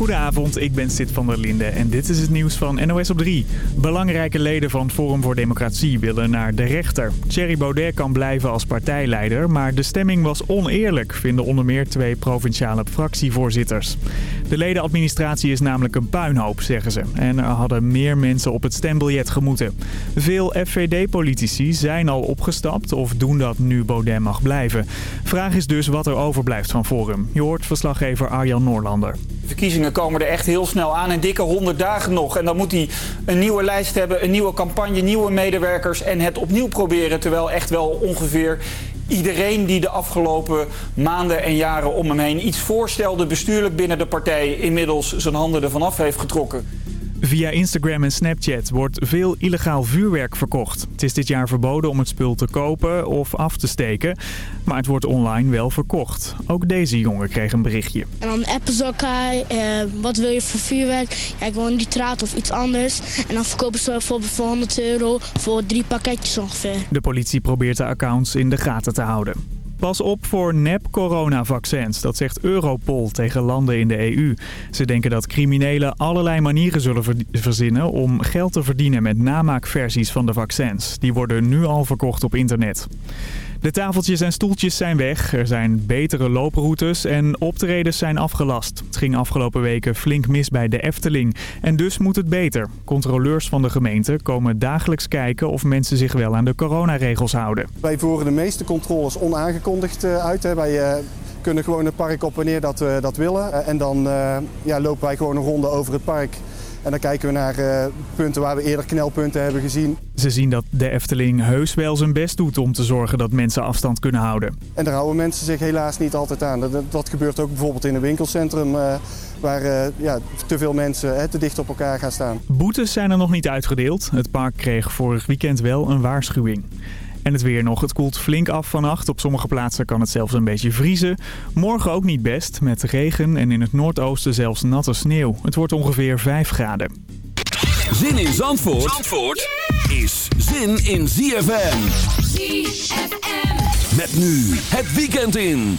Goedenavond, ik ben Sid van der Linde en dit is het nieuws van NOS op 3. Belangrijke leden van Forum voor Democratie willen naar de rechter. Thierry Baudet kan blijven als partijleider, maar de stemming was oneerlijk, vinden onder meer twee provinciale fractievoorzitters. De ledenadministratie is namelijk een puinhoop, zeggen ze. En er hadden meer mensen op het stembiljet gemoeten. Veel FVD-politici zijn al opgestapt of doen dat nu Baudet mag blijven. Vraag is dus wat er overblijft van Forum. Je hoort verslaggever Arjan Noorlander. De verkiezingen komen er echt heel snel aan. Een dikke 100 dagen nog. En dan moet hij een nieuwe lijst hebben, een nieuwe campagne, nieuwe medewerkers. En het opnieuw proberen. Terwijl echt wel ongeveer iedereen die de afgelopen maanden en jaren om hem heen iets voorstelde bestuurlijk binnen de partij inmiddels zijn handen ervan af heeft getrokken. Via Instagram en Snapchat wordt veel illegaal vuurwerk verkocht. Het is dit jaar verboden om het spul te kopen of af te steken. Maar het wordt online wel verkocht. Ook deze jongen kreeg een berichtje. En dan appen ze elkaar, eh, wat wil je voor vuurwerk? Ja, ik wil een nitraat of iets anders. En dan verkopen ze bijvoorbeeld voor 100 euro voor drie pakketjes ongeveer. De politie probeert de accounts in de gaten te houden. Pas op voor nep-coronavaccins, dat zegt Europol tegen landen in de EU. Ze denken dat criminelen allerlei manieren zullen verzinnen om geld te verdienen met namaakversies van de vaccins. Die worden nu al verkocht op internet. De tafeltjes en stoeltjes zijn weg, er zijn betere looproutes en optredens zijn afgelast. Het ging afgelopen weken flink mis bij de Efteling en dus moet het beter. Controleurs van de gemeente komen dagelijks kijken of mensen zich wel aan de coronaregels houden. Wij voeren de meeste controles onaangekondigd eh, uit. Wij eh, kunnen gewoon het park op wanneer dat we dat willen. Eh, en dan ja, lopen wij gewoon een ronde over het park en dan kijken we naar uh, punten waar we eerder knelpunten hebben gezien. Ze zien dat de Efteling heus wel zijn best doet om te zorgen dat mensen afstand kunnen houden. En daar houden mensen zich helaas niet altijd aan. Dat, dat gebeurt ook bijvoorbeeld in een winkelcentrum... Uh, waar uh, ja, te veel mensen te dicht op elkaar gaan staan. Boetes zijn er nog niet uitgedeeld. Het park kreeg vorig weekend wel een waarschuwing. En het weer nog. Het koelt flink af vannacht. Op sommige plaatsen kan het zelfs een beetje vriezen. Morgen ook niet best, met regen en in het noordoosten zelfs natte sneeuw. Het wordt ongeveer 5 graden. Zin in Zandvoort, Zandvoort is zin in ZFM. ZFM. Met nu het weekend in.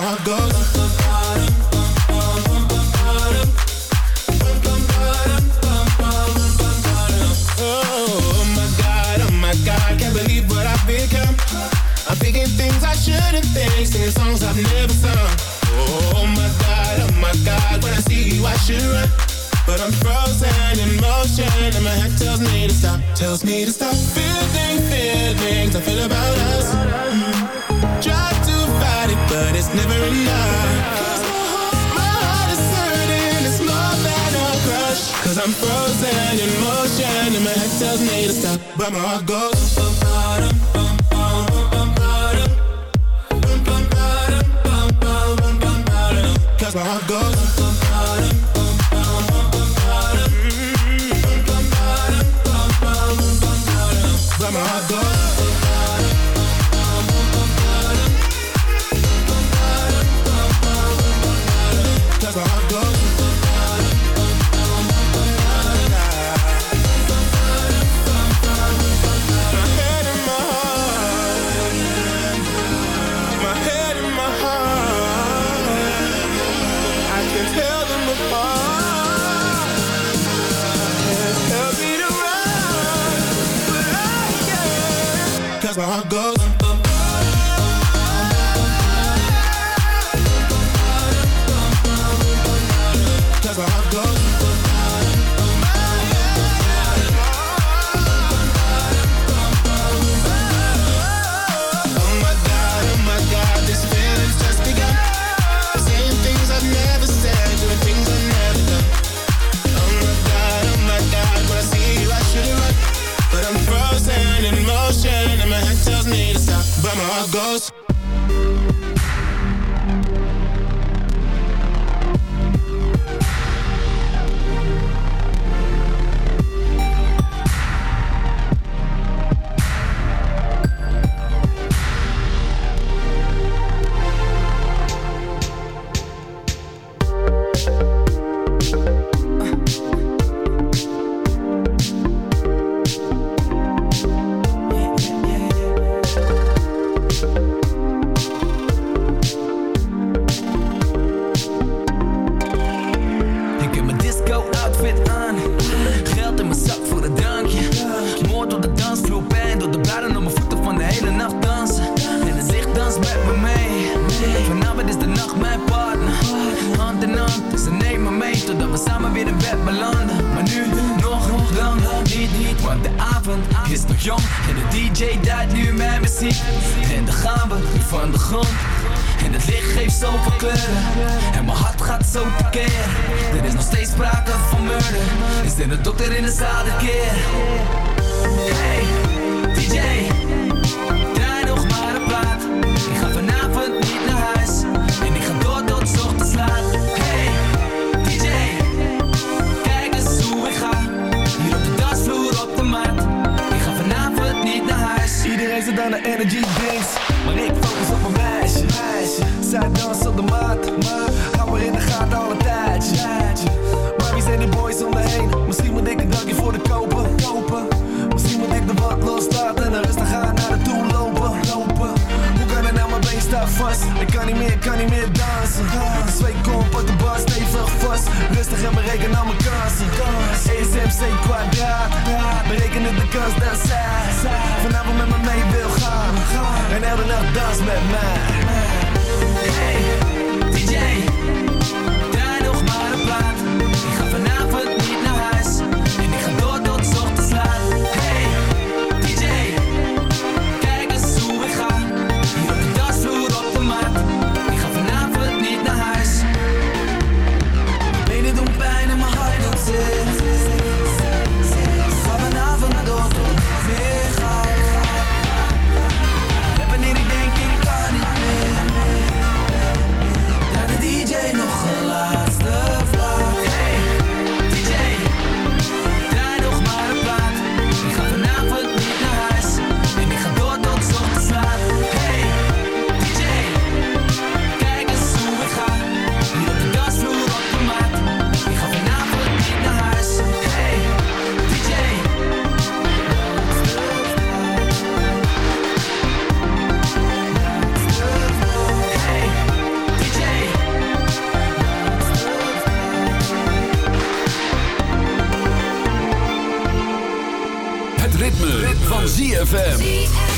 I go. singing songs I've never sung. Oh my God, oh my God, when I see you I should run, but I'm frozen in motion and my head tells me to stop, tells me to stop. Feeling feelings I feel about us. Try but it's never enough. Cause my heart, my heart is hurting, it's more than a crush. Cause I'm frozen in motion and my head tells me to stop. But my heart goes. Bum, bum, bum, Cause my heart goes. how it goes. Van ZFM.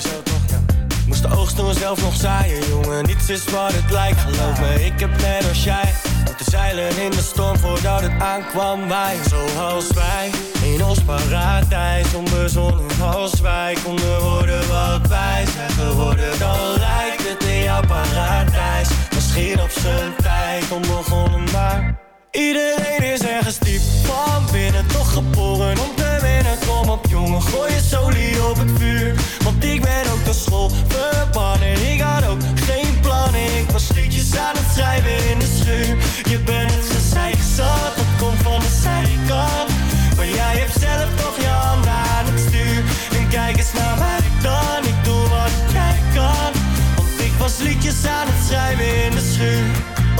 sowieso toch, ja. Moest de oogst toen zelf nog zaaien, jongen. Niets is wat het lijkt, geloof me. Ik heb net als jij De zeilen in de storm voordat het aankwam wij. Zoals wij in ons paradijs, onbezonnen als wij konden worden wat wij zijn geworden. Dan lijkt het in jouw paradijs, misschien op zijn tijd onbegonnen, maar iedereen is ergens diep van binnen, toch geboren om binnen, kom op jongen, gooi je solie op het vuur. Want ik ben ook naar school verbannen, ik had ook geen plan. Ik was liedjes aan het schrijven in de schuur. Je bent het gezeik zat, dat komt van de zijkant. Maar jij hebt zelf toch je handen aan het stuur. En kijk eens naar mij dan, ik doe wat jij kan. Want ik was liedjes aan het schrijven in de schuur.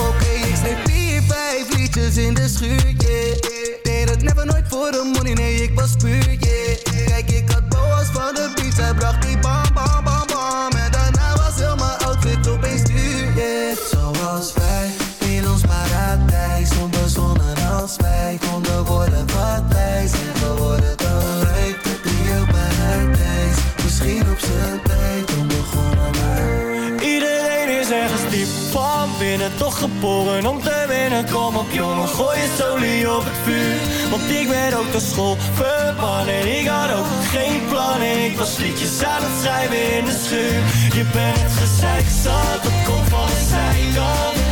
Oké, ik zit vier, vijf liedjes in de schuur, yeah ik never nooit voor de money, nee ik was puur, yeah. Kijk ik had boas van de beats, hij bracht die bam bam bam bam. En daarna was heel mijn outfit opeens duur, yeah. Zoals wij, in ons paradijs, zonder zonnen als wij Toch geboren om te winnen. Kom op jongen, gooi je olie op het vuur. Want ik ben ook naar school verbannen Ik had ook geen plannen Ik was liedjes aan het schrijven in de schuur. Je bent gezeik zat, dat komt van de zijkant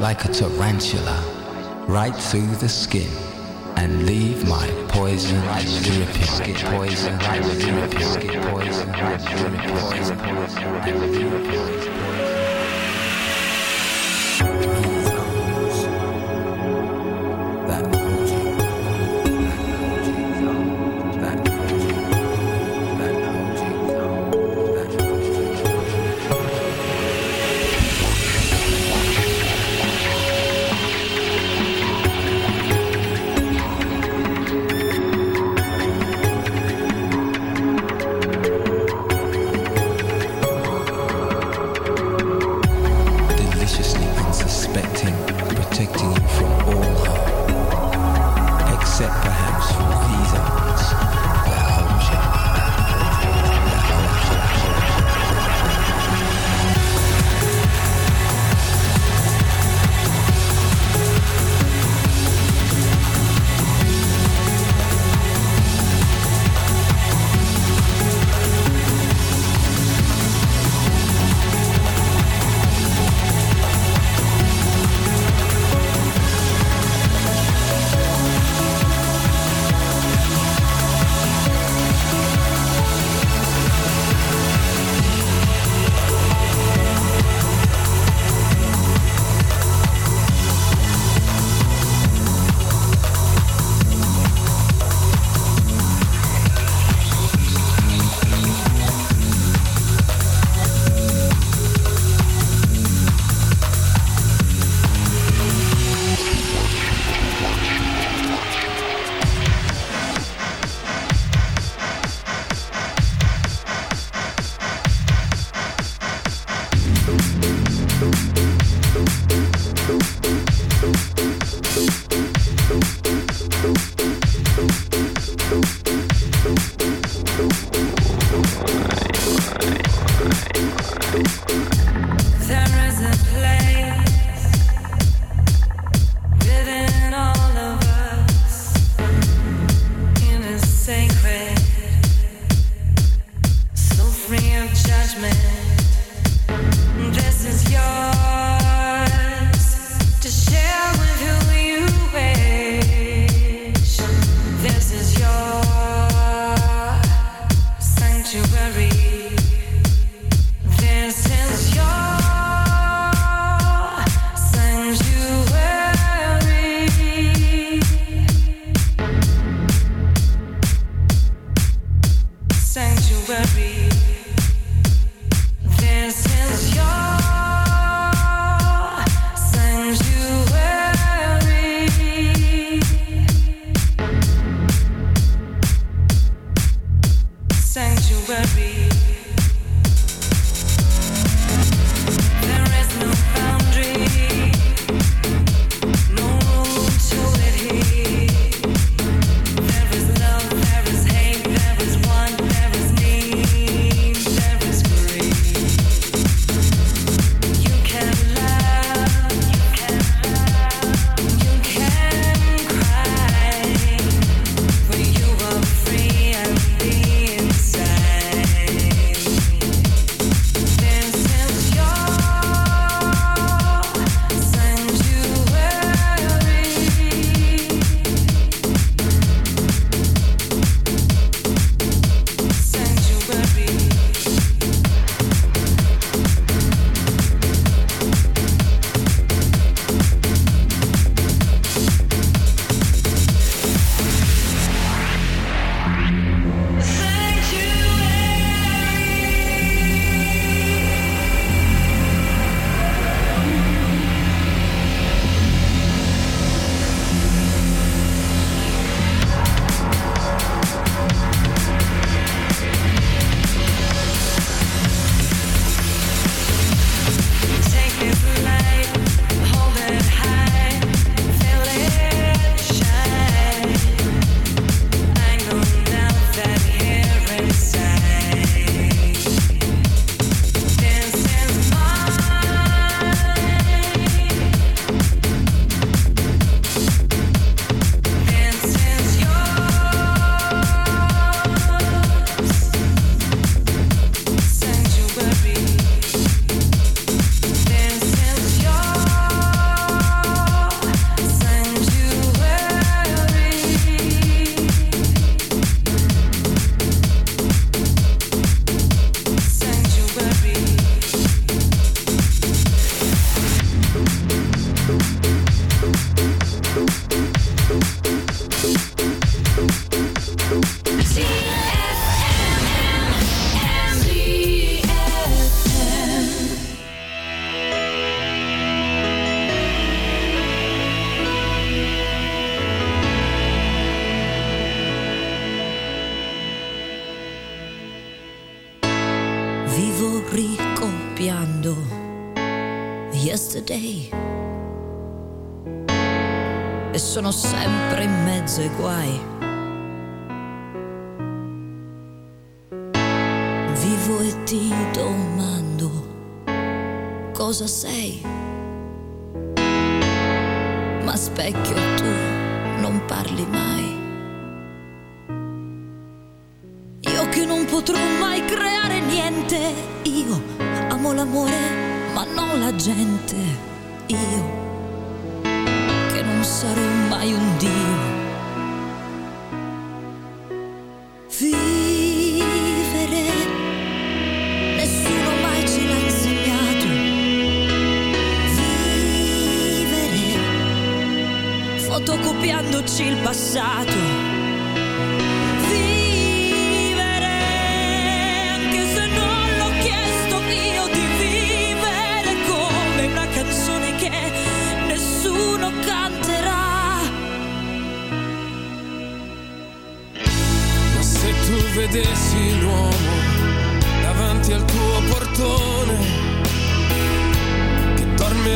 like a tarantula right through the skin and leave my poison dripping, poison dripping, poison dripping, poison dripping, poison dripping.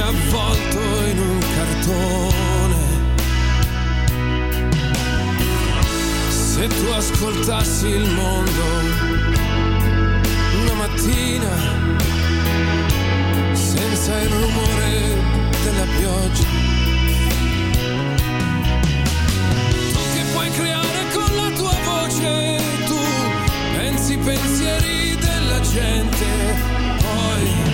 avvolto in un cartone. Se tu ascoltassi il mondo una mattina, senza il rumore della pioggia. Che puoi creare con la tua voce, tu pensi pensieri della gente, poi